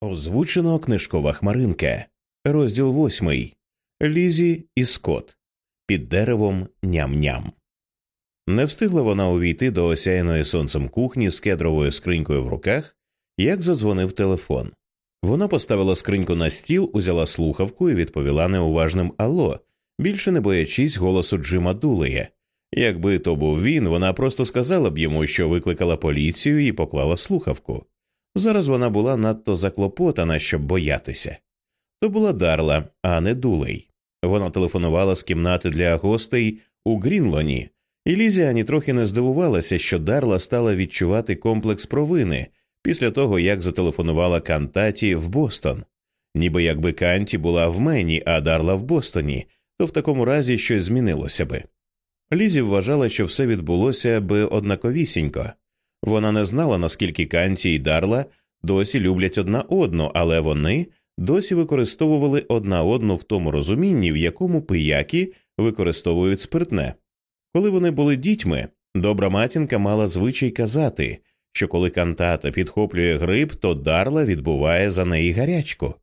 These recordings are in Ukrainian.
Озвучено книжкова хмаринка, розділ восьмий Лізі і Скот під деревом ням-ням. Не встигла вона увійти до осяяної сонцем кухні з кедровою скринькою в руках, як задзвонив телефон. Вона поставила скриньку на стіл, узяла слухавку і відповіла неуважним Алло, більше не боячись голосу Джима Дулея. Якби то був він, вона просто сказала б йому, що викликала поліцію і поклала слухавку. Зараз вона була надто заклопотана, щоб боятися. То була Дарла, а не Дулей. Вона телефонувала з кімнати для гостей у Грінлоні, і Лізі ані трохи не здивувалася, що Дарла стала відчувати комплекс провини після того, як зателефонувала Кантаті в Бостон. Ніби якби Канті була в Мені, а Дарла в Бостоні, то в такому разі щось змінилося би. Лізі вважала, що все відбулося би однаковісінько. Вона не знала, наскільки Канті і Дарла досі люблять одна одну, але вони досі використовували одна одну в тому розумінні, в якому пияки використовують спиртне. Коли вони були дітьми, добра матінка мала звичай казати, що коли кантата підхоплює гриб, то дарла відбуває за неї гарячку.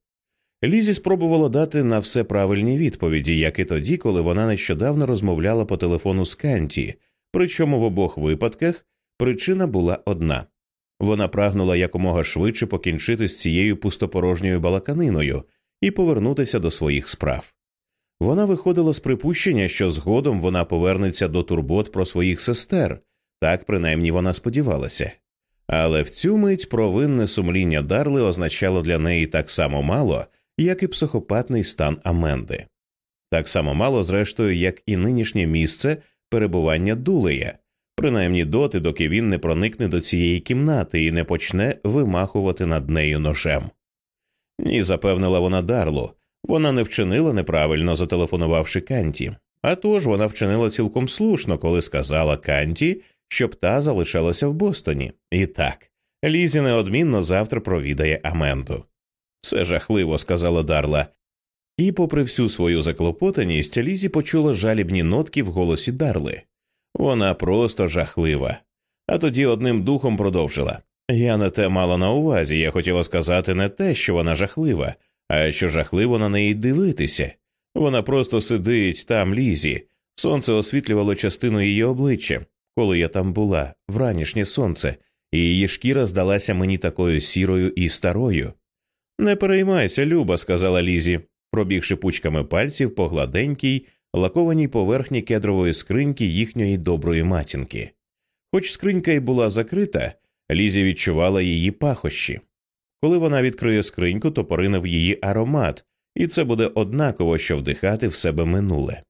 Лізі спробувала дати на все правильні відповіді, як і тоді, коли вона нещодавно розмовляла по телефону з Канті, причому в обох випадках причина була одна вона прагнула якомога швидше покінчити з цією пустопорожньою балаканиною і повернутися до своїх справ. Вона виходила з припущення, що згодом вона повернеться до турбот про своїх сестер, так принаймні вона сподівалася. Але в цю мить провинне сумління Дарли означало для неї так само мало, як і психопатний стан Аменди, так само мало, зрештою, як і нинішнє місце перебування Дулея, принаймні доти, доки він не проникне до цієї кімнати і не почне вимахувати над нею ножем. Ні, запевнила вона Дарлу, вона не вчинила неправильно, зателефонувавши Канті. А тож вона вчинила цілком слушно, коли сказала Канті, щоб та залишалася в Бостоні. І так, Лізі неодмінно завтра провідає Аменду. Все жахливо, сказала Дарла. І, попри всю свою заклопотаність, Лізі почула жалібні нотки в голосі Дарли. Вона просто жахлива. А тоді одним духом продовжила. Я не те мала на увазі, я хотіла сказати не те, що вона жахлива, а що жахливо на неї дивитися. Вона просто сидить там лізі, сонце освітлювало частину її обличчя, коли я там була, вранішнє сонце, і її шкіра здалася мені такою сірою і старою. Не переймайся, Люба, сказала Лізі, пробігши пучками пальців по гладенькій, лакованій поверхні кедрової скриньки їхньої доброї матінки. Хоч скринька й була закрита, Лізі відчувала її пахощі. Коли вона відкриє скриньку, то порине в її аромат, і це буде однаково, що вдихати в себе минуле.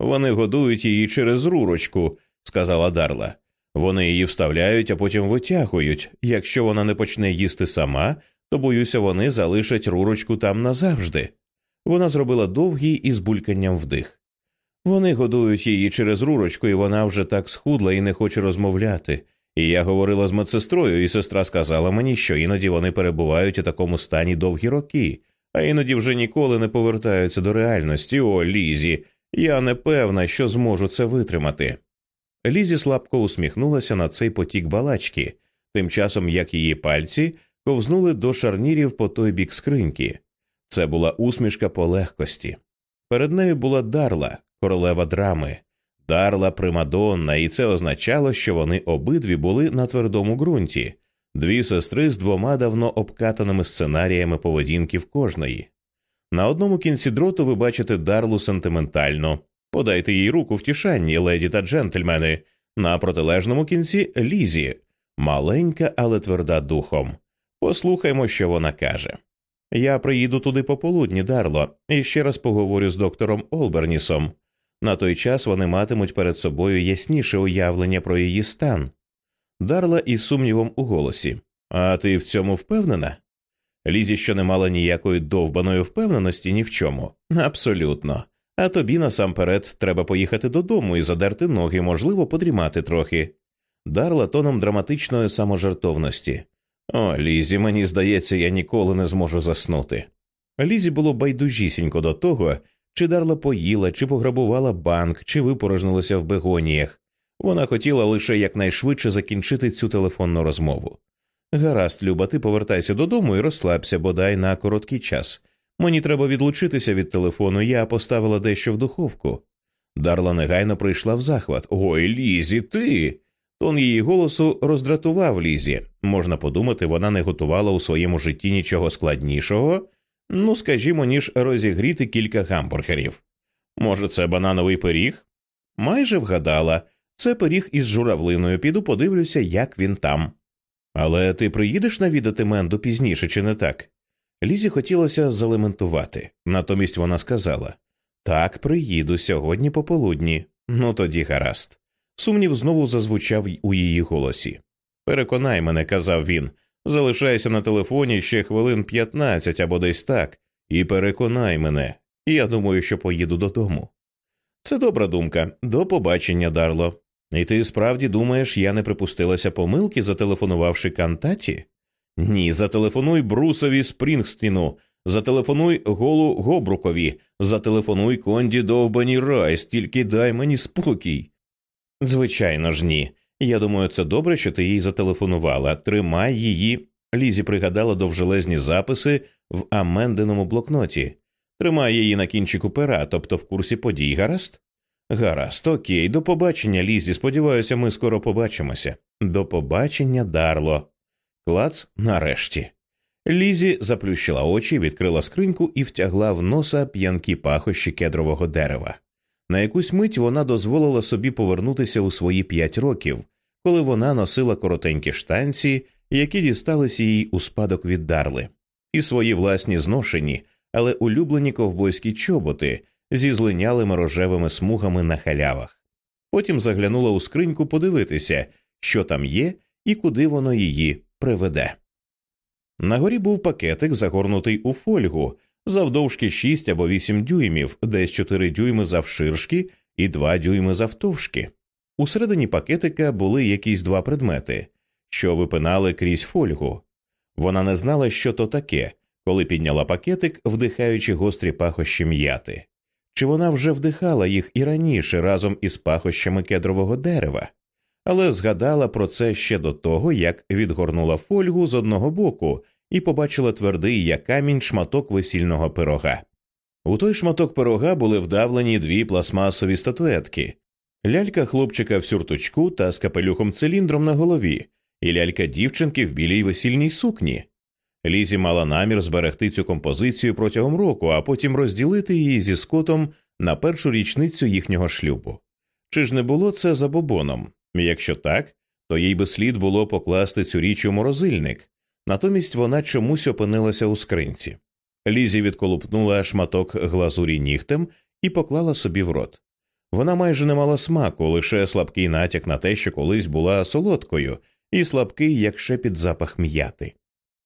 Вони годують її через рурочку, сказала Дарла. Вони її вставляють, а потім витягують. Якщо вона не почне їсти сама, то боюся, вони залишать рурочку там назавжди. Вона зробила довгий із бульканням вдих. Вони годують її через рурочку, і вона вже так схудла і не хоче розмовляти. І я говорила з медсестрою, і сестра сказала мені, що іноді вони перебувають у такому стані довгі роки, а іноді вже ніколи не повертаються до реальності. О, Лізі, я не певна, що зможу це витримати. Лізі слабко усміхнулася на цей потік балачки, тим часом як її пальці ковзнули до шарнірів по той бік скриньки. Це була усмішка по легкості. Перед нею була дарла, королева драми, дарла примадонна, і це означало, що вони обидві були на твердому ґрунті, дві сестри з двома давно обкатаними сценаріями поведінки в кожної. На одному кінці дроту ви бачите дарлу сентиментально. Подайте їй руку втішанні, леді та джентльмени. На протилежному кінці лізі, маленька, але тверда духом. Послухаймо, що вона каже. Я приїду туди пополудні, Дарло, і ще раз поговорю з доктором Олбернісом. На той час вони матимуть перед собою ясніше уявлення про її стан. Дарла із сумнівом у голосі. А ти в цьому впевнена? Лізі, що не мала ніякої довбаної впевненості ні в чому. Абсолютно. А тобі насамперед треба поїхати додому і задерти ноги, можливо, подрімати трохи. Дарла тоном драматичної саможартовності. О, Лізі, мені здається, я ніколи не зможу заснути. Лізі було байдужісінько до того, чи дарла поїла, чи пограбувала банк, чи випорожнилася в бегоніях. Вона хотіла лише якнайшвидше закінчити цю телефонну розмову. Гаразд, Люба, ти повертайся додому і розслабся, бодай на короткий час. Мені треба відлучитися від телефону, я поставила дещо в духовку. Дарла негайно прийшла в захват. Ой, Лізі, ти. Тон її голосу роздратував Лізі. Можна подумати, вона не готувала у своєму житті нічого складнішого, ну скажімо, ніж розігріти кілька гамбургерів. Може, це банановий пиріг? Майже вгадала. Це пиріг із журавлиною. Піду подивлюся, як він там. Але ти приїдеш навідати Менду пізніше, чи не так? Лізі хотілося залементувати. Натомість вона сказала Так, приїду сьогодні пополудні. Ну тоді гаразд. Сумнів знову зазвучав у її голосі. Переконай мене, казав він, залишайся на телефоні ще хвилин п'ятнадцять або десь так, і переконай мене, я думаю, що поїду додому. Це добра думка. До побачення, Дарло. І ти справді думаєш, я не припустилася помилки, зателефонувавши кантаті? Ні, зателефонуй Брусові Спрінгстіну, зателефонуй Голу Гобрукові, зателефонуй Конді Довбані Райс, тільки дай мені спокій. Звичайно ж, ні. Я думаю, це добре, що ти їй зателефонувала. Тримай її. Лізі пригадала довжелезні записи в Аменденому блокноті. Тримай її на кінчику пера, тобто в курсі подій, гаразд? Гаразд, окей, до побачення, Лізі. Сподіваюся, ми скоро побачимося. До побачення, Дарло. Клац нарешті. Лізі заплющила очі, відкрила скриньку і втягла в носа п'янкі пахощі кедрового дерева. На якусь мить вона дозволила собі повернутися у свої п'ять років, коли вона носила коротенькі штанці, які дісталися їй у спадок від дарли, і свої власні зношені, але улюблені ковбойські чоботи зі злинялими рожевими смугами на халявах. Потім заглянула у скриньку подивитися, що там є і куди воно її приведе. На горі був пакетик, загорнутий у фольгу, завдовжки 6 або 8 дюймів, десь 4 дюйми завширшки і 2 дюйми завтовшки. Усередині пакетика були якісь два предмети, що випинали крізь фольгу. Вона не знала, що то таке, коли підняла пакетик, вдихаючи гострі пахощі м'яти. Чи вона вже вдихала їх і раніше разом із пахощами кедрового дерева, але згадала про це ще до того, як відгорнула фольгу з одного боку і побачила твердий як камінь шматок весільного пирога. У той шматок пирога були вдавлені дві пластмасові статуетки лялька хлопчика в сюртучку та з капелюхом циліндром на голові, і лялька дівчинки в білій весільній сукні. Лізі мала намір зберегти цю композицію протягом року, а потім розділити її зі скотом на першу річницю їхнього шлюбу. Чи ж не було це забобоном? Якщо так, то їй би слід було покласти цю річ у морозильник, натомість вона чомусь опинилася у скринці. Лізі відколупнула шматок глазурі нігтем і поклала собі в рот. Вона майже не мала смаку, лише слабкий натяк на те, що колись була солодкою, і слабкий, як шепіт запах м'яти.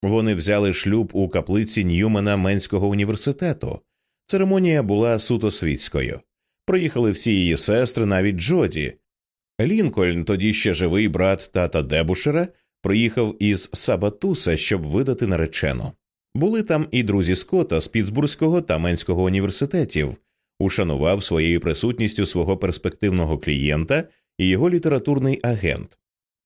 Вони взяли шлюб у каплиці Ньюмена Менського університету. Церемонія була суто світською. Приїхали всі її сестри, навіть Джоді. Лінкольн, тоді ще живий брат тата Дебушера, приїхав із Сабатуса, щоб видати наречену. Були там і друзі Скотта з Пітсбурзького та Менського університетів, ушанував своєю присутністю свого перспективного клієнта і його літературний агент.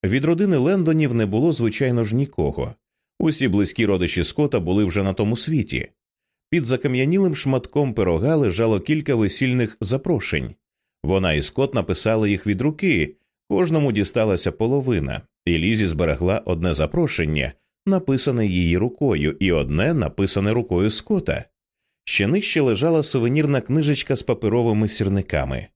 Від родини Лендонів не було, звичайно ж, нікого. Усі близькі родичі Скота були вже на тому світі. Під закам'янілим шматком пирога лежало кілька весільних запрошень. Вона і Скот написали їх від руки, кожному дісталася половина, і Лізі зберегла одне запрошення, написане її рукою, і одне написане рукою Скота. Ще нижче лежала сувенірна книжечка з паперовими сірниками.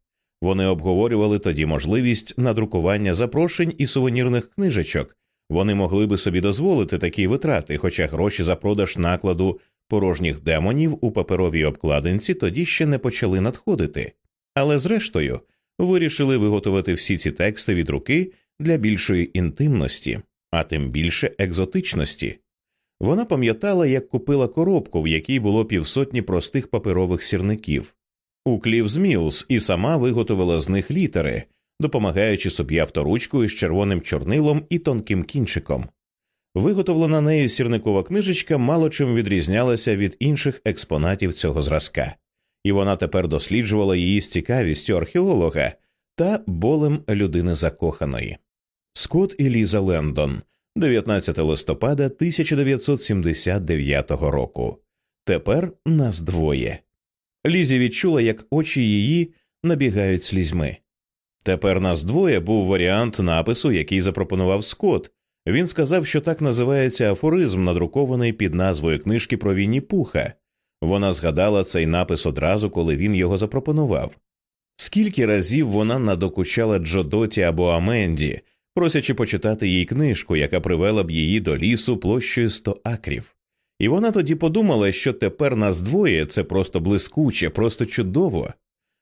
Вони обговорювали тоді можливість надрукування запрошень і сувенірних книжечок. Вони могли би собі дозволити такі витрати, хоча гроші за продаж накладу порожніх демонів у паперовій обкладинці тоді ще не почали надходити, але зрештою вирішили виготовити всі ці тексти від руки для більшої інтимності, а тим більше екзотичності. Вона пам'ятала, як купила коробку, в якій було півсотні простих паперових сірників, у Клівз Мілз і сама виготовила з них літери, допомагаючи собі авторучкою з червоним чорнилом і тонким кінчиком. Виготовлена нею сірникова книжечка мало чим відрізнялася від інших експонатів цього зразка, і вона тепер досліджувала її з цікавістю археолога та болем людини закоханої. Скот і Ліза Лендон 19 листопада 1979 року. Тепер нас двоє. Лізі відчула, як очі її набігають слізьми. Тепер нас двоє був варіант напису, який запропонував Скотт. Він сказав, що так називається афоризм, надрукований під назвою книжки про Вінні Пуха. Вона згадала цей напис одразу, коли він його запропонував. Скільки разів вона надокучала Джодоті або Аменді, просячи почитати їй книжку, яка привела б її до лісу площею 100 акрів. І вона тоді подумала, що тепер нас двоє це просто блискуче, просто чудово.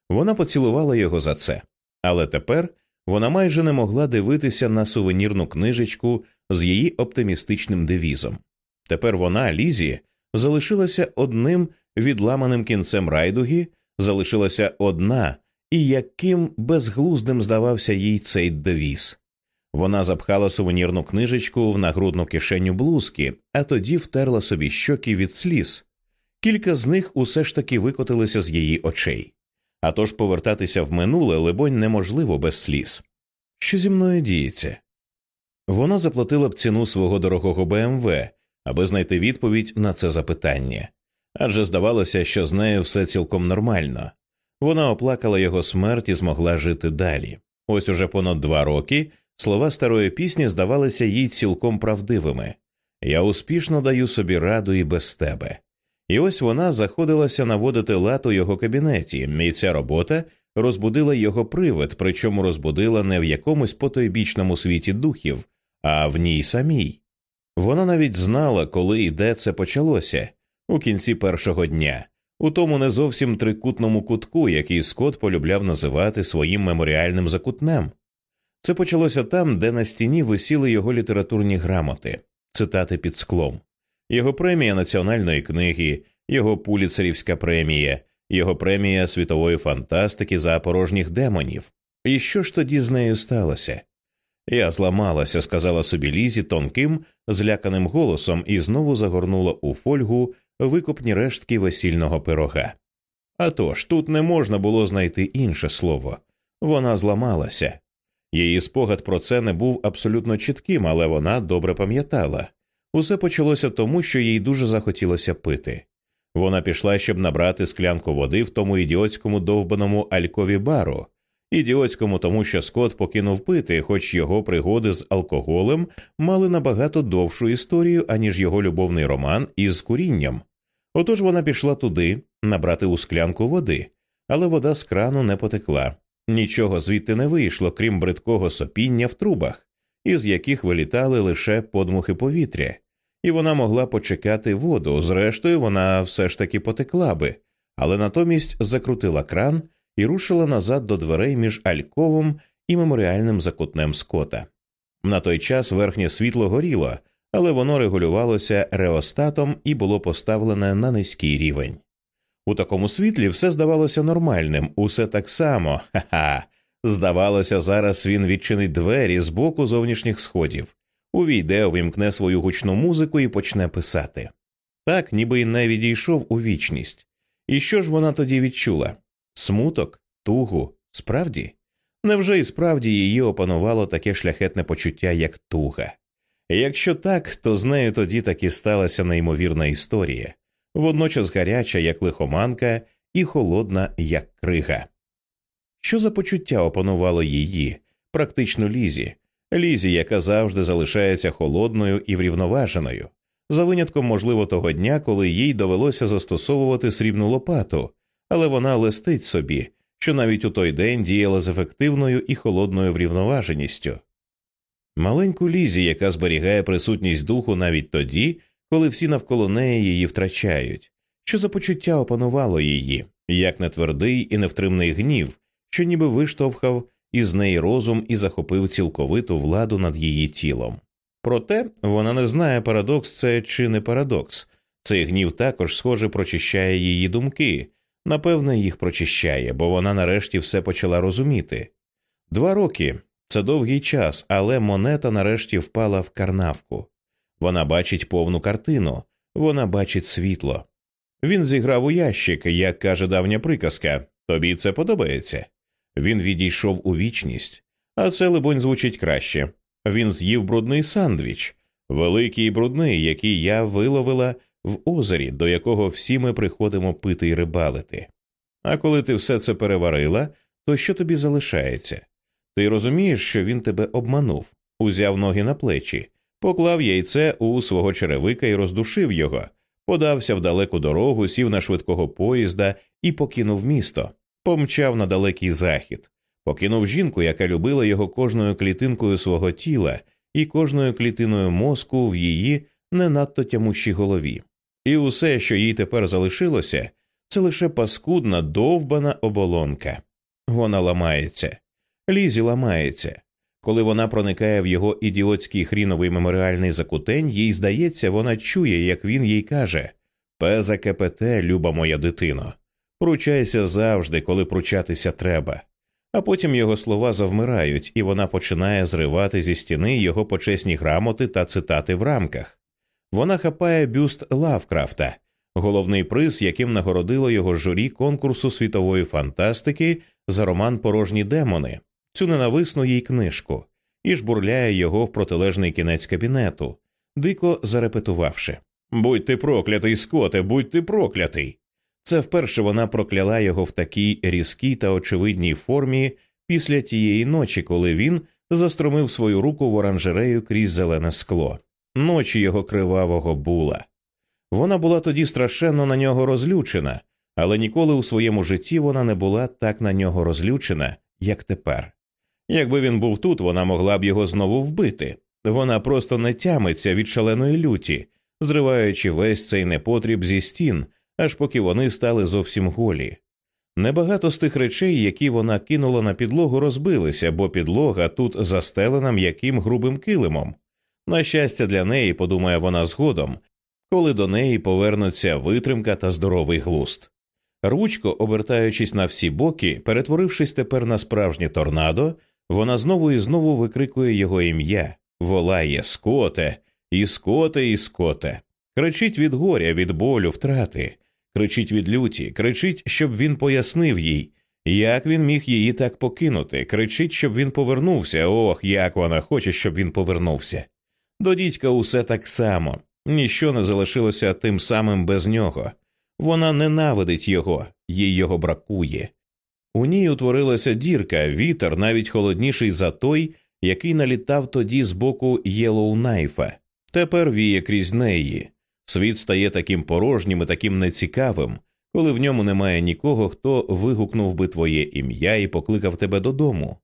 Вона поцілувала його за це. Але тепер вона майже не могла дивитися на сувенірну книжечку з її оптимістичним девізом. Тепер вона, Лізі, залишилася одним відламаним кінцем райдуги, залишилася одна, і яким безглуздим здавався їй цей девіз. Вона запхала сувенірну книжечку в нагрудну кишеню блузки, а тоді втерла собі щоки від сліз. Кілька з них усе ж таки викотилися з її очей. А тож повертатися в минуле, либонь, неможливо без сліз. Що зі мною діється? Вона заплатила б ціну свого дорогого БМВ, аби знайти відповідь на це запитання, адже здавалося, що з нею все цілком нормально. Вона оплакала його смерть і змогла жити далі. Ось уже понад два роки слова старої пісні здавалися їй цілком правдивими Я успішно даю собі раду і без тебе. І ось вона заходилася наводити лад у його кабінеті, і ця робота розбудила його привид, причому розбудила не в якомусь потойбічному світі духів, а в ній самій. Вона навіть знала, коли і де це почалося у кінці першого дня, у тому не зовсім трикутному кутку, який Скотт полюбляв називати своїм меморіальним закутнем. Це почалося там, де на стіні висіли його літературні грамоти, цитати під склом, його премія національної книги, його пуліцерівська премія, його премія світової фантастики за порожніх демонів. І що ж тоді з нею сталося? Я зламалася, сказала собі Лізі тонким, зляканим голосом і знову загорнула у фольгу викупні рештки весільного пирога. А тож, тут не можна було знайти інше слово вона зламалася. Її спогад про це не був абсолютно чітким, але вона добре пам'ятала. Усе почалося тому, що їй дуже захотілося пити. Вона пішла, щоб набрати склянку води в тому ідіотському довбаному алькові бару, ідіотському, тому що Скот покинув пити, хоч його пригоди з алкоголем мали набагато довшу історію, аніж його любовний роман із курінням. Отож вона пішла туди набрати у склянку води, але вода з крану не потекла. Нічого звідти не вийшло, крім бридкого сопіння в трубах, із яких вилітали лише подмухи повітря, і вона могла почекати воду. Зрештою, вона все ж таки потекла би, але натомість закрутила кран і рушила назад до дверей між альковом і меморіальним закутнем скота. На той час верхнє світло горіло, але воно регулювалося реостатом і було поставлене на низький рівень. У такому світлі все здавалося нормальним, усе так само, ха-ха. Здавалося, зараз він відчинить двері з боку зовнішніх сходів, увійде, увімкне свою гучну музику і почне писати. Так, ніби й не відійшов у вічність. І що ж вона тоді відчула? Смуток, тугу, справді? Невже і справді її опанувало таке шляхетне почуття, як туга? Якщо так, то з нею тоді таки сталася неймовірна історія, водночас гаряча, як лихоманка, і холодна, як крига. Що за почуття опанувало її, практично лізі, лізі, яка завжди залишається холодною і врівноваженою, за винятком, можливо, того дня, коли їй довелося застосовувати срібну лопату, але вона листить собі, що навіть у той день діяла з ефективною і холодною врівноваженістю. Маленьку лізі, яка зберігає присутність духу навіть тоді, коли всі навколо неї її втрачають, що за почуття опанувало її, як нетвердий і невтримний гнів, що ніби виштовхав із неї розум і захопив цілковиту владу над її тілом. Проте вона не знає, парадокс це чи не парадокс. Цей гнів також, схоже, прочищає її думки, напевне, їх прочищає, бо вона нарешті все почала розуміти. Два роки це довгий час, але монета нарешті впала в карнавку. Вона бачить повну картину, вона бачить світло. Він зіграв у ящик, як каже давня приказка. Тобі це подобається. Він відійшов у вічність, а це, либонь, звучить краще. Він з'їв брудний сандвіч, великий і брудний, який я виловила в озері, до якого всі ми приходимо пити і рибалити. А коли ти все це переварила, то що тобі залишається? Ти розумієш, що він тебе обманув, узяв ноги на плечі, поклав яйце у свого черевика і роздушив його, подався в далеку дорогу, сів на швидкого поїзда і покинув місто, помчав на далекий захід, покинув жінку, яка любила його кожною клітинкою свого тіла і кожною клітиною мозку в її не надто тямущій голові. І усе, що їй тепер залишилося, це лише паскудна довбана оболонка. Вона ламається, лізі ламається. Коли вона проникає в його ідіотський хріновий меморіальний закутень, їй здається, вона чує, як він їй каже Пеза КПТ, люба моя дитино, пручайся завжди, коли пручатися треба. А потім його слова завмирають, і вона починає зривати зі стіни його почесні грамоти та цитати в рамках. Вона хапає бюст Лавкрафта, головний приз, яким нагородило його журі конкурсу світової фантастики за роман Порожні демони, цю ненависну їй книжку, і жбурляє його в протилежний кінець кабінету, дико зарепетувавши Будь ти проклятий, скоте, будь ти проклятий. Це вперше вона прокляла його в такій різкій та очевидній формі після тієї ночі, коли він застромив свою руку в оранжерею крізь зелене скло, ночі його кривавого була. Вона була тоді страшенно на нього розлючена, але ніколи у своєму житті вона не була так на нього розлючена, як тепер. Якби він був тут, вона могла б його знову вбити. Вона просто не тямиться від шаленої люті, зриваючи весь цей непотріб зі стін, аж поки вони стали зовсім голі. Небагато з тих речей, які вона кинула на підлогу, розбилися, бо підлога тут застелена м'яким грубим килимом. На щастя, для неї, подумає вона згодом, коли до неї повернуться витримка та здоровий глуст. Ручко, обертаючись на всі боки, перетворившись тепер на справжнє торнадо, вона знову і знову викрикує його ім'я, волає скоте, і скоте, і скоте, кричить від горя, від болю, втрати, кричить від люті, кричить, щоб він пояснив їй, як він міг її так покинути, кричить, щоб він повернувся. Ох, як вона хоче, щоб він повернувся. До дідька усе так само, ніщо не залишилося тим самим без нього. Вона ненавидить його, їй його бракує. У ній утворилася дірка, вітер навіть холодніший за той, який налітав тоді з боку Єлоунайфа. Тепер віє крізь неї. Світ стає таким порожнім і таким нецікавим, коли в ньому немає нікого, хто вигукнув би твоє ім'я і покликав тебе додому.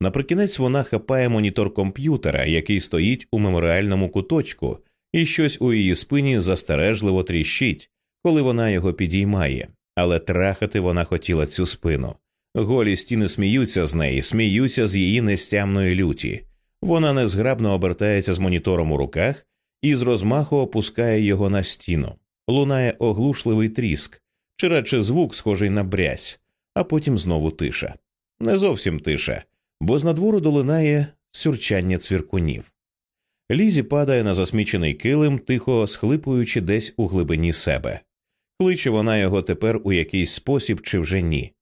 Наприкінець вона хапає монітор комп'ютера, який стоїть у меморіальному куточку, і щось у її спині застережливо тріщить, коли вона його підіймає, але трахати вона хотіла цю спину. Голі стіни сміються з неї, сміються з її нестямної люті. Вона незграбно обертається з монітором у руках і з розмаху опускає його на стіну. Лунає оглушливий тріск, чи радше звук, схожий на брязь, а потім знову тиша. Не зовсім тиша, бо з надвору долинає сюрчання цвіркунів. Лізі падає на засмічений килим, тихо схлипуючи десь у глибині себе. Кличе вона його тепер у якийсь спосіб, чи вже ні?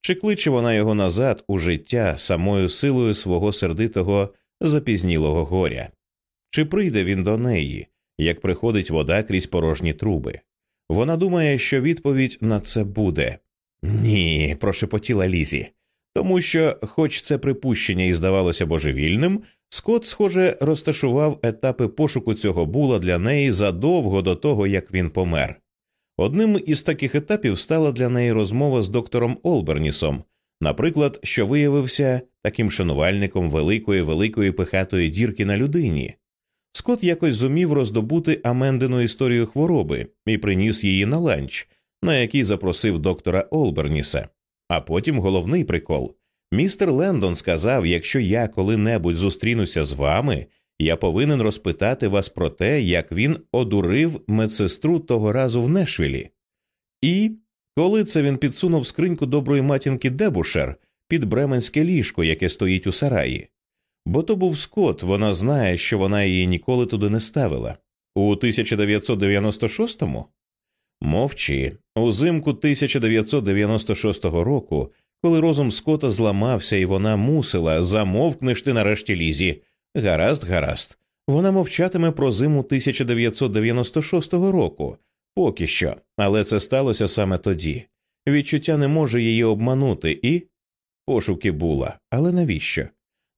Чи кличе вона його назад у життя самою силою свого сердитого запізнілого горя? Чи прийде він до неї, як приходить вода крізь порожні труби? Вона думає, що відповідь на це буде ні, прошепотіла Лізі, тому що, хоч це припущення і здавалося божевільним, Скот, схоже, розташував етапи пошуку цього була для неї задовго до того, як він помер. Одним із таких етапів стала для неї розмова з доктором Олбернісом, наприклад, що виявився таким шанувальником великої великої пихатої дірки на людині. Скот якось зумів роздобути Амендину історію хвороби і приніс її на ланч, на який запросив доктора Олберніса. А потім головний прикол. Містер Лендон сказав: якщо я коли-небудь зустрінуся з вами, я повинен розпитати вас про те, як він одурив медсестру того разу в Нешвілі. І коли це він підсунув скриньку доброї матінки Дебушер під бременське ліжко, яке стоїть у сараї. Бо то був Скот, вона знає, що вона її ніколи туди не ставила. У 1996-му? Мовчи, узимку 1996 року, коли розум Скота зламався, і вона мусила замовкнеш ти нарешті лізі. Гаразд, гаразд. Вона мовчатиме про зиму 1996 року, поки що, але це сталося саме тоді. Відчуття не може її обманути, і пошуки була, але навіщо?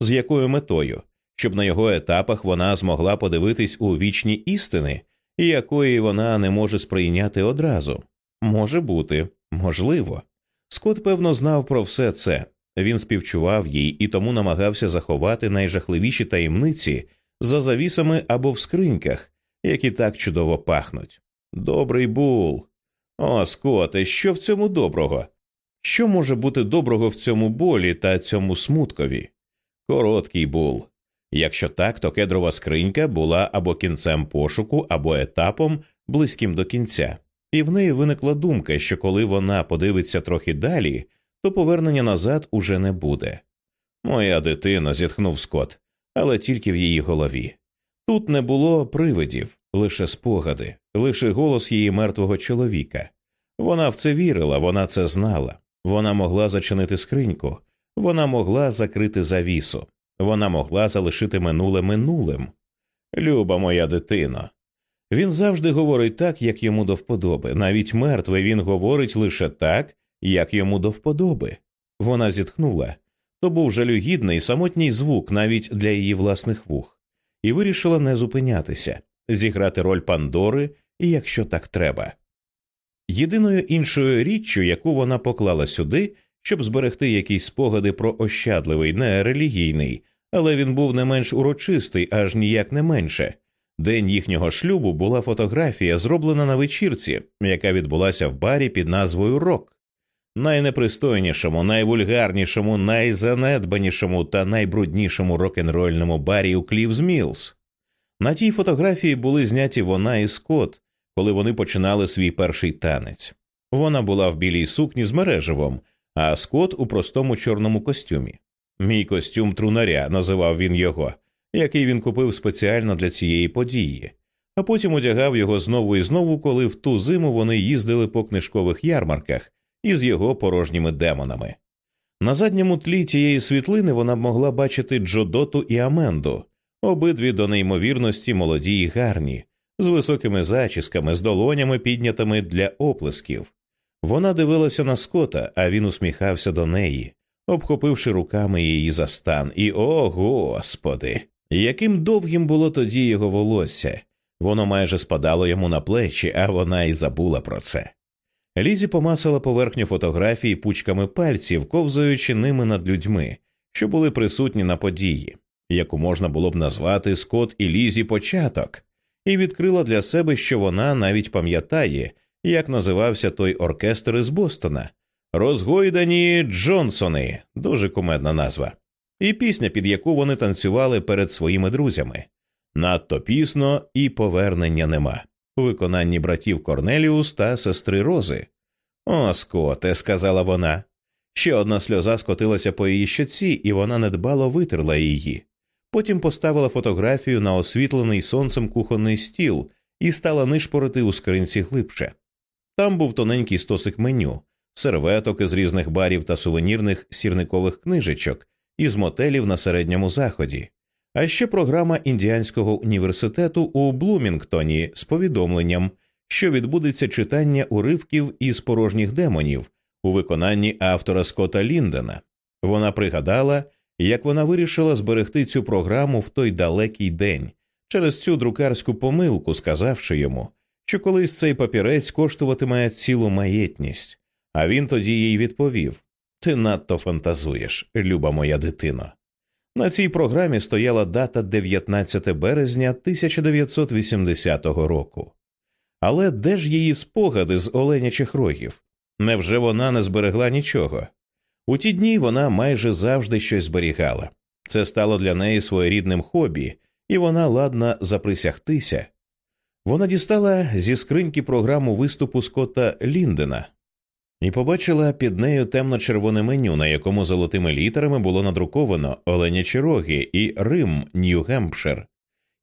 З якою метою? Щоб на його етапах вона змогла подивитись у вічні істини, якої вона не може сприйняти одразу. Може бути, можливо. Скот, певно, знав про все це. Він співчував їй і тому намагався заховати найжахливіші таємниці за завісами або в скриньках, які так чудово пахнуть. Добрий бул. О, Скоте, що в цьому доброго? Що може бути доброго в цьому болі та цьому смуткові? Короткий бул. Якщо так, то кедрова скринька була або кінцем пошуку, або етапом, близьким до кінця, і в неї виникла думка, що коли вона подивиться трохи далі, то повернення назад уже не буде. Моя дитина, зітхнув Скот, але тільки в її голові. Тут не було привидів, лише спогади, лише голос її мертвого чоловіка. Вона в це вірила, вона це знала, вона могла зачинити скриньку, вона могла закрити завісу, вона могла залишити минуле минулим. Люба моя дитино. Він завжди говорить так, як йому до вподоби. Навіть мертвий він говорить лише так, як йому до вподоби. Вона зітхнула. То був жалюгідний самотній звук навіть для її власних вух, і вирішила не зупинятися, зіграти роль Пандори, якщо так треба. Єдиною іншою річчю, яку вона поклала сюди, щоб зберегти якісь спогади про ощадливий, не релігійний, але він був не менш урочистий, аж ніяк не менше. День їхнього шлюбу була фотографія, зроблена на вечірці, яка відбулася в барі під назвою Рок, найнепристойнішому, найвульгарнішому, найзанедбанішому та найбруднішому рок-н-рольному барі у Клівз Мілз. На тій фотографії були зняті вона і Скотт, коли вони починали свій перший танець. Вона була в білій сукні з мереживом, а Скотт у простому чорному костюмі. Мій костюм трунаря називав він його, який він купив спеціально для цієї події, а потім одягав його знову і знову, коли в ту зиму вони їздили по книжкових ярмарках із його порожніми демонами. На задньому тлі тієї світлини вона могла бачити Джодоту і Аменду, обидві до неймовірності молоді й гарні, з високими зачісками, з долонями піднятими для оплесків. Вона дивилася на скота, а він усміхався до неї, обхопивши руками її за стан, і о господи, яким довгим було тоді його волосся. Воно майже спадало йому на плечі, а вона й забула про це. Лізі помасила поверхню фотографії пучками пальців, ковзаючи ними над людьми, що були присутні на події, яку можна було б назвати Скот і Лізі початок, і відкрила для себе, що вона навіть пам'ятає, як називався той оркестр із Бостона. Розгойдані Джонсони, дуже кумедна назва, і пісня, під яку вони танцювали перед своїми друзями. Надто пісно і повернення нема виконанні братів Корнеліус та сестри Рози. О, скоте, сказала вона. Ще одна сльоза скотилася по її щоці, і вона недбало витерла її. Потім поставила фотографію на освітлений сонцем кухонний стіл і стала нишпорити у скринці глибше. Там був тоненький стосик меню, серветок із різних барів та сувенірних сірникових книжечок із мотелів на середньому заході а ще програма індіанського університету у Блумінгтоні з повідомленням, що відбудеться читання уривків із порожніх демонів у виконанні автора Скотта Ліндена. Вона пригадала, як вона вирішила зберегти цю програму в той далекий день через цю друкарську помилку, сказавши йому, що колись цей папірець коштуватиме цілу маєтність. А він тоді їй відповів Ти надто фантазуєш, люба моя дитино. На цій програмі стояла дата 19 березня 1980 року. Але де ж її спогади з оленячих рогів? Невже вона не зберегла нічого? У ті дні вона майже завжди щось зберігала. Це стало для неї своєрідним хобі, і вона ладна заприсягтися. Вона дістала зі скриньки програму виступу Скотта Ліндена, і побачила під нею темно-червоне меню, на якому золотими літерами було надруковано Оленячі роги і Рим, Нью-Гемпшир,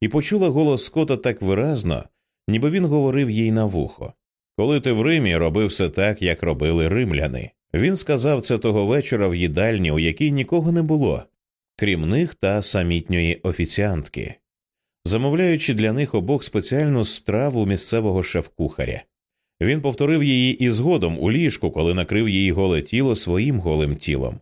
і почула голос Скота так виразно, ніби він говорив їй на вухо. Коли ти в Римі робив все так, як робили римляни. Він сказав це того вечора в їдальні, у якій нікого не було, крім них та самітньої офіціантки. замовляючи для них обох спеціальну страву місцевого шеф-кухаря. Він повторив її і згодом у ліжку, коли накрив її голе тіло своїм голим тілом.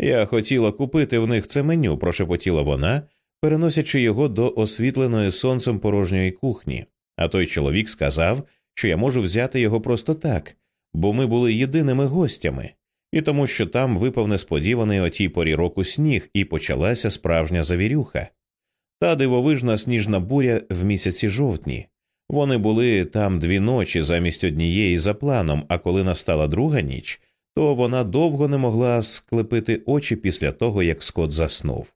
Я хотіла купити в них це меню, прошепотіла вона, переносячи його до освітленої сонцем порожньої кухні. А той чоловік сказав, що я можу взяти його просто так, бо ми були єдиними гостями, і тому, що там випав несподіваний о тій порі року сніг, і почалася справжня завірюха. Та дивовижна сніжна буря в місяці жовтні. Вони були там дві ночі замість однієї за планом, а коли настала друга ніч, то вона довго не могла склепити очі після того, як Скот заснув.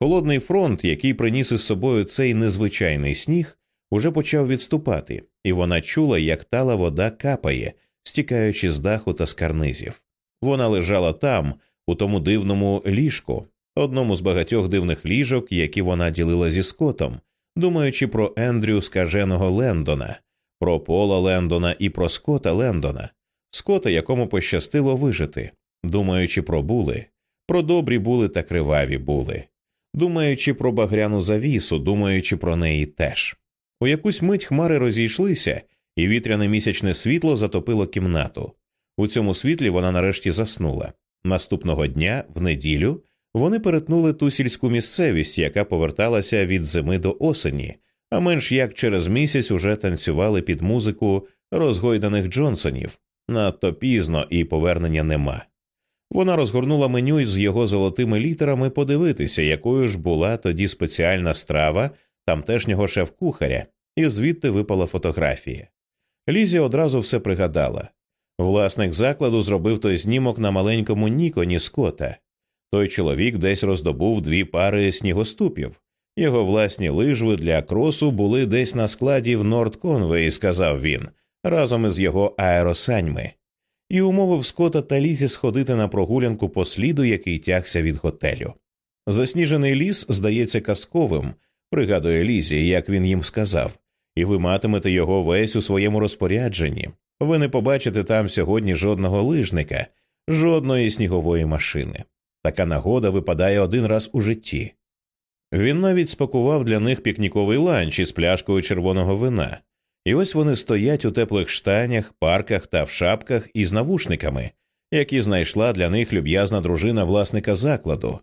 Холодний фронт, який приніс із собою цей незвичайний сніг, уже почав відступати, і вона чула, як тала вода капає, стікаючи з даху та з карнизів. Вона лежала там, у тому дивному ліжку, одному з багатьох дивних ліжок, які вона ділила зі скотом, думаючи про Ендрю скаженого Лендона, про Пола Лендона і про Скота Лендона, Скота, якому пощастило вижити, думаючи про були, про добрі були та криваві були, думаючи про багряну завісу, думаючи про неї теж. У якусь мить хмари розійшлися, і вітряне місячне світло затопило кімнату. У цьому світлі вона нарешті заснула. Наступного дня, в неділю, вони перетнули ту сільську місцевість, яка поверталася від зими до осені, а менш як через місяць уже танцювали під музику розгойданих Джонсонів. Надто пізно і повернення нема. Вона розгорнула меню з його золотими літерами подивитися, якою ж була тоді спеціальна страва тамтешнього шеф-кухаря, і звідти випала фотографія. Лізі одразу все пригадала. Власник закладу зробив той знімок на маленькому Ніконі Скота. Той чоловік десь роздобув дві пари снігоступів. Його власні лижви для кросу були десь на складі в Норд Конвеї, сказав він, разом із його аеросаньми, і умовив Скота та Лізі сходити на прогулянку по сліду, який тягся від готелю. Засніжений ліс здається казковим, пригадує Лізі, як він їм сказав, і ви матимете його весь у своєму розпорядженні. Ви не побачите там сьогодні жодного лижника, жодної снігової машини. Така нагода випадає один раз у житті. Він навіть спакував для них пікніковий ланч із пляшкою червоного вина, і ось вони стоять у теплих штанях, парках та в шапках із навушниками, які знайшла для них люб'язна дружина власника закладу.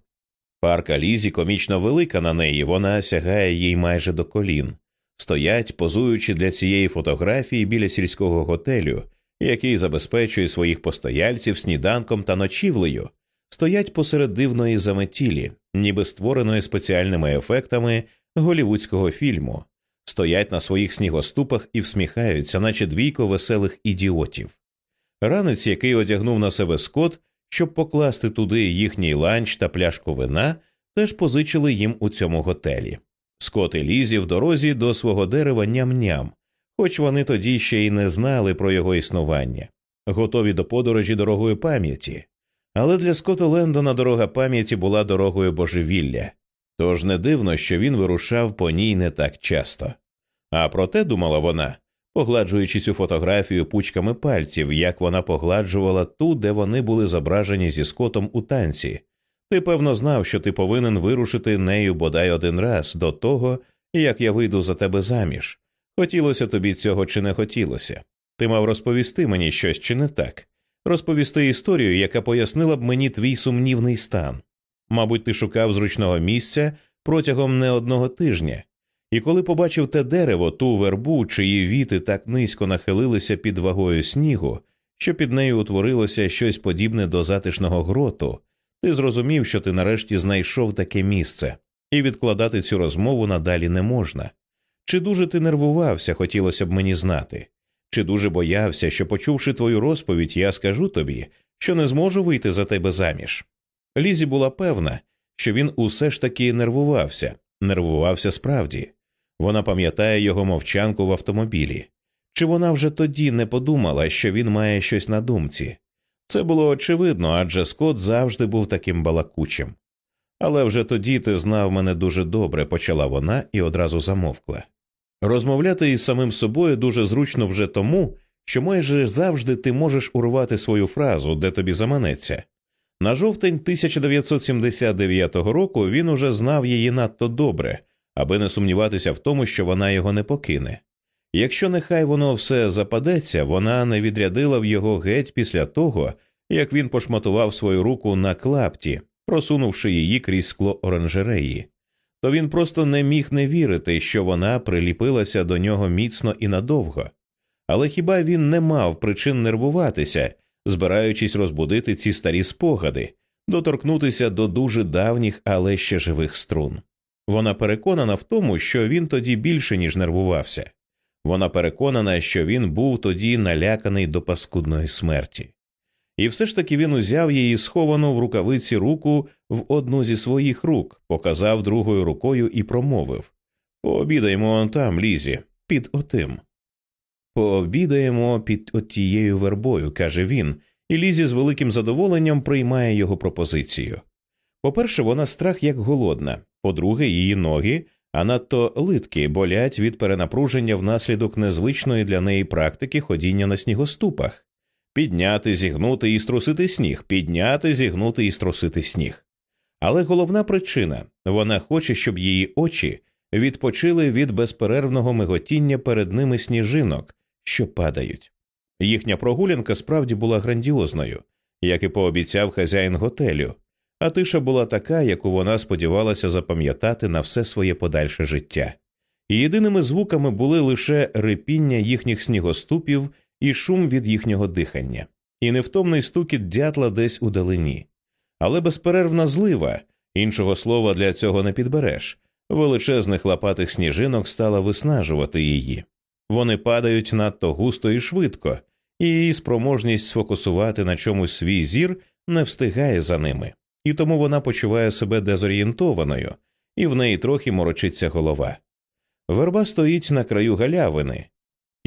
Парка Лізі комічно велика на неї, вона сягає їй майже до колін, стоять, позуючи для цієї фотографії біля сільського готелю, який забезпечує своїх постояльців сніданком та ночівлею стоять посеред дивної заметілі, ніби створеної спеціальними ефектами голівудського фільму, стоять на своїх снігоступах і всміхаються, наче двійко веселих ідіотів. Ранець, який одягнув на себе скот, щоб покласти туди їхній ланч та пляшку вина, теж позичили їм у цьому готелі. Скот і Лізі в дорозі до свого дерева ням-ням, хоч вони тоді ще й не знали про його існування, готові до подорожі дорогої пам'яті. Але для Скотта Лендона дорога пам'яті була дорогою божевілля, тож не дивно, що він вирушав по ній не так часто. А проте, думала вона, погладжуючи цю фотографію пучками пальців, як вона погладжувала ту, де вони були зображені зі скотом у танці. Ти певно знав, що ти повинен вирушити нею бодай один раз до того, як я вийду за тебе заміж. Хотілося тобі цього чи не хотілося. Ти мав розповісти мені щось чи не так розповісти історію, яка пояснила б мені твій сумнівний стан. Мабуть, ти шукав зручного місця протягом не одного тижня, і коли побачив те дерево, ту вербу, чиї віти так низько нахилилися під вагою снігу, що під нею утворилося щось подібне до затишного гроту, ти зрозумів, що ти нарешті знайшов таке місце, і відкладати цю розмову надалі не можна. Чи дуже ти нервувався, хотілося б мені знати, чи дуже боявся, що, почувши твою розповідь, я скажу тобі, що не зможу вийти за тебе заміж. Лізі була певна, що він усе ж таки нервувався, нервувався справді. Вона пам'ятає його мовчанку в автомобілі. Чи вона вже тоді не подумала, що він має щось на думці? Це було очевидно, адже Скот завжди був таким балакучим. Але вже тоді ти знав мене дуже добре, почала вона і одразу замовкла. Розмовляти із самим собою дуже зручно вже тому, що майже завжди ти можеш урвати свою фразу, де тобі заманеться. На жовтень 1979 року він уже знав її надто добре, аби не сумніватися в тому, що вона його не покине. Якщо нехай воно все западеться, вона не відрядила б його геть після того, як він пошматував свою руку на клапті, просунувши її крізь скло оранжереї, то він просто не міг не вірити, що вона приліпилася до нього міцно і надовго. Але хіба він не мав причин нервуватися, збираючись розбудити ці старі спогади, доторкнутися до дуже давніх, але ще живих струн? Вона переконана в тому, що він тоді більше ніж нервувався. Вона переконана, що він був тоді наляканий до паскудної смерті. І все ж таки він узяв її сховану в рукавиці руку в одну зі своїх рук, показав другою рукою і промовив Пообідаємо там, лізі, під отим. Пообідаємо під отією вербою, каже він, і Лізі з великим задоволенням приймає його пропозицію. По перше, вона страх як голодна, по друге, її ноги, а надто литки болять від перенапруження внаслідок незвичної для неї практики ходіння на снігоступах підняти, зігнути і струсити сніг, підняти, зігнути і струсити сніг. Але головна причина вона хоче, щоб її очі відпочили від безперервного миготіння перед ними сніжинок, що падають. Їхня прогулянка справді була грандіозною, як і пообіцяв хазяїн готелю, а тиша була така, яку вона сподівалася запам'ятати на все своє подальше життя. І єдиними звуками були лише рипіння їхніх снігоступів і шум від їхнього дихання, і невтомний стукіт дятла десь у далині. Але безперервна злива, іншого слова для цього не підбереш, величезних лопатих сніжинок стала виснажувати її. Вони падають надто густо і швидко, і її спроможність сфокусувати на чомусь свій зір не встигає за ними, і тому вона почуває себе дезорієнтованою, і в неї трохи морочиться голова. Верба стоїть на краю галявини,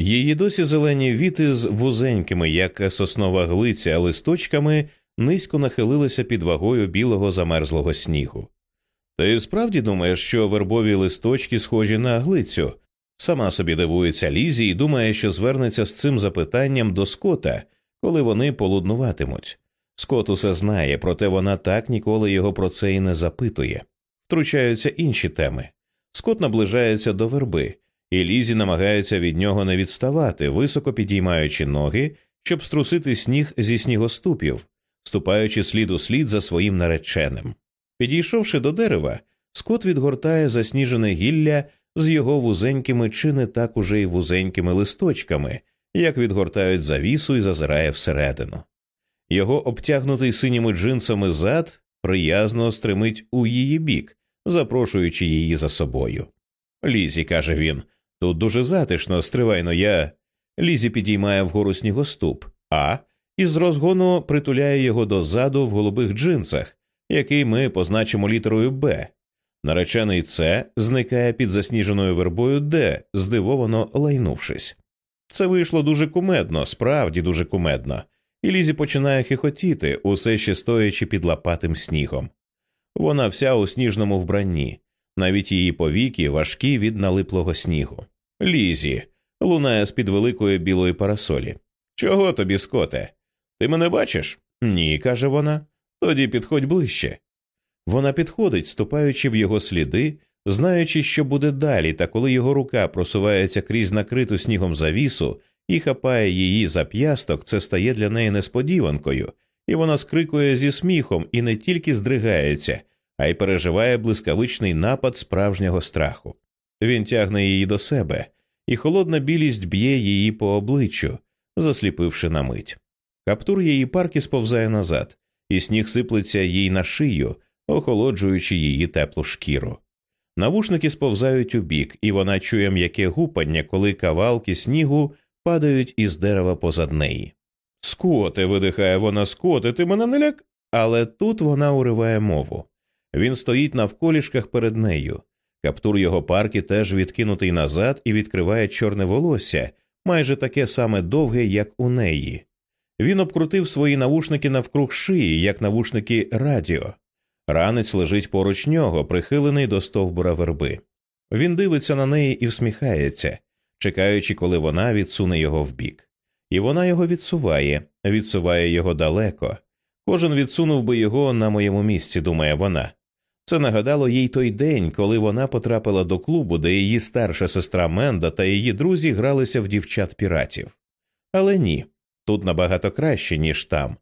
Її досі зелені віти з вузенькими, як соснова глиця, листочками низько нахилилися під вагою білого замерзлого снігу. Ти справді думаєш, що вербові листочки схожі на глицю? Сама собі дивується Лізі і думає, що звернеться з цим запитанням до Скота, коли вони полуднуватимуть. Скот усе знає, проте вона так ніколи його про це і не запитує. Втручаються інші теми. Скот наближається до верби, і Лізі намагається від нього не відставати, високо підіймаючи ноги, щоб струсити сніг зі снігоступів, ступаючи слід у слід за своїм нареченим. Підійшовши до дерева, Скот відгортає засніжене гілля з його вузенькими чи не так уже й вузенькими листочками, як відгортають завісу і зазирає всередину. Його обтягнутий синіми джинсами зад приязно стримить у її бік, запрошуючи її за собою. Лізі, каже він, Тут дуже затишно, стривайно я. Лізі підіймає вгору снігоступ, а із розгону притуляє його дозаду в голубих джинсах, який ми позначимо літерою Б. Наречений С зникає під засніженою вербою Д, здивовано лайнувшись. Це вийшло дуже кумедно, справді дуже кумедно, і Лізі починає хихотіти, усе ще стоячи під лопатим снігом. Вона вся у сніжному вбранні, навіть її повіки важкі від налиплого снігу. Лізі, лунає з під великої білої парасолі. Чого тобі, скоте? Ти мене бачиш? Ні, каже вона. Тоді підходь ближче. Вона підходить, ступаючи в його сліди, знаючи, що буде далі, та коли його рука просувається крізь накриту снігом завісу і хапає її за п'ясток, це стає для неї несподіванкою, і вона скрикує зі сміхом і не тільки здригається, а й переживає блискавичний напад справжнього страху. Він тягне її до себе, і холодна білість б'є її по обличчю, засліпивши на мить. Каптур її парки сповзає назад, і сніг сиплеться їй на шию, охолоджуючи її теплу шкіру. Навушники сповзають у бік, і вона чує м'яке гупання, коли кавалки снігу падають із дерева позад неї. Скоте, видихає вона, скоте, ти мене не ляк. Але тут вона уриває мову. Він стоїть навколішках перед нею, Каптур його парки теж відкинутий назад і відкриває чорне волосся, майже таке саме довге, як у неї. Він обкрутив свої навушники навкруг шиї, як навушники радіо. Ранець лежить поруч нього, прихилений до стовбура верби. Він дивиться на неї і всміхається, чекаючи, коли вона відсуне його вбік. І вона його відсуває, відсуває його далеко. Кожен відсунув би його на моєму місці, думає вона. Це нагадало їй той день, коли вона потрапила до клубу, де її старша сестра Менда та її друзі гралися в дівчат піратів. Але ні, тут набагато краще, ніж там,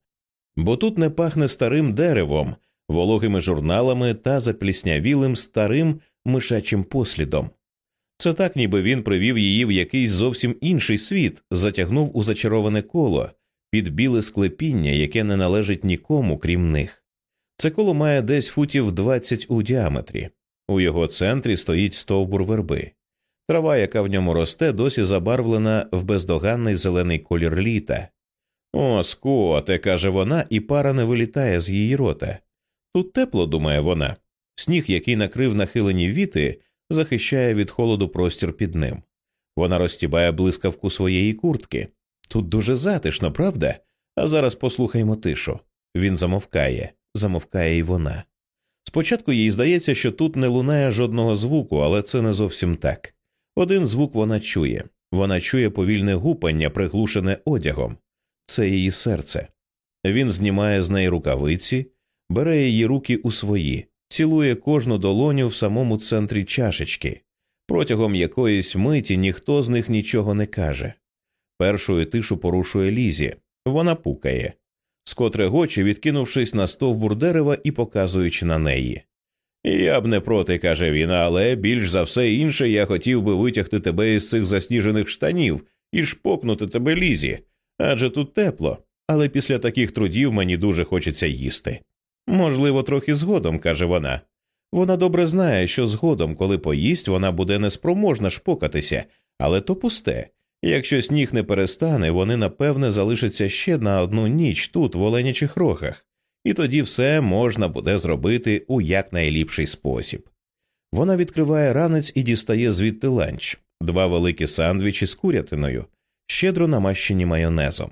бо тут не пахне старим деревом, вологими журналами та запліснявілим старим мишачим послідом. Це так, ніби він привів її в якийсь зовсім інший світ, затягнув у зачароване коло під біле склепіння, яке не належить нікому, крім них. Це коло має десь футів 20 у діаметрі. У його центрі стоїть стовбур верби. Трава, яка в ньому росте, досі забарвлена в бездоганний зелений колір літа. О, скоте, каже вона, і пара не вилітає з її рота. Тут тепло, думає вона. Сніг, який накрив нахилені віти, захищає від холоду простір під ним. Вона розтібає блискавку своєї куртки. Тут дуже затишно, правда? А зараз послухаймо тишу. Він замовкає, замовкає і вона. Спочатку їй здається, що тут не лунає жодного звуку, але це не зовсім так. Один звук вона чує вона чує повільне гупання, приглушене одягом. Це її серце. Він знімає з неї рукавиці, бере її руки у свої, цілує кожну долоню в самому центрі чашечки. Протягом якоїсь миті ніхто з них нічого не каже. Першою тишу порушує лізі, вона пукає. Скот регоче, відкинувшись на стовбур дерева і показуючи на неї. Я б не проти, каже він, але більш за все інше я хотів би витягти тебе із цих засніжених штанів і шпокнути тебе лізі, адже тут тепло, але після таких трудів мені дуже хочеться їсти. Можливо, трохи згодом, каже вона. Вона добре знає, що згодом, коли поїсть, вона буде неспроможна шпокатися, але то пусте. Якщо сніг не перестане, вони напевне залишаться ще на одну ніч тут, в оленячих рогах, і тоді все можна буде зробити у якнайліпший спосіб. Вона відкриває ранець і дістає звідти ланч, два великі сандвічі з курятиною, щедро намащені майонезом,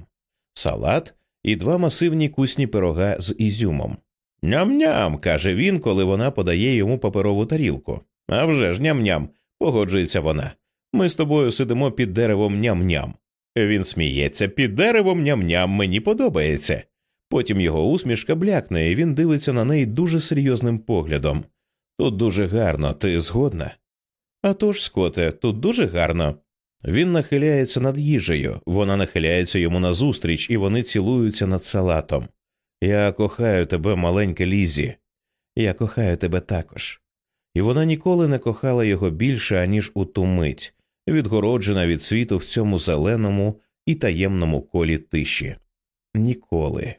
салат і два масивні кусні пирога з ізюмом. Ням-ням, каже він, коли вона подає йому паперову тарілку. «А вже ж ням-ням, погоджується вона. Ми з тобою сидимо під деревом ням-ням. Він сміється, під деревом ням-ням мені подобається. Потім його усмішка блякне, і він дивиться на неї дуже серйозним поглядом. Тут дуже гарно, ти згодна? «А тож, Скоте, тут дуже гарно. Він нахиляється над їжею, вона нахиляється йому назустріч, і вони цілуються над салатом. Я кохаю тебе, маленька Лізі, я кохаю тебе також. І вона ніколи не кохала його більше, аніж у ту мить, відгороджена від світу в цьому зеленому і таємному колі тиші. Ніколи.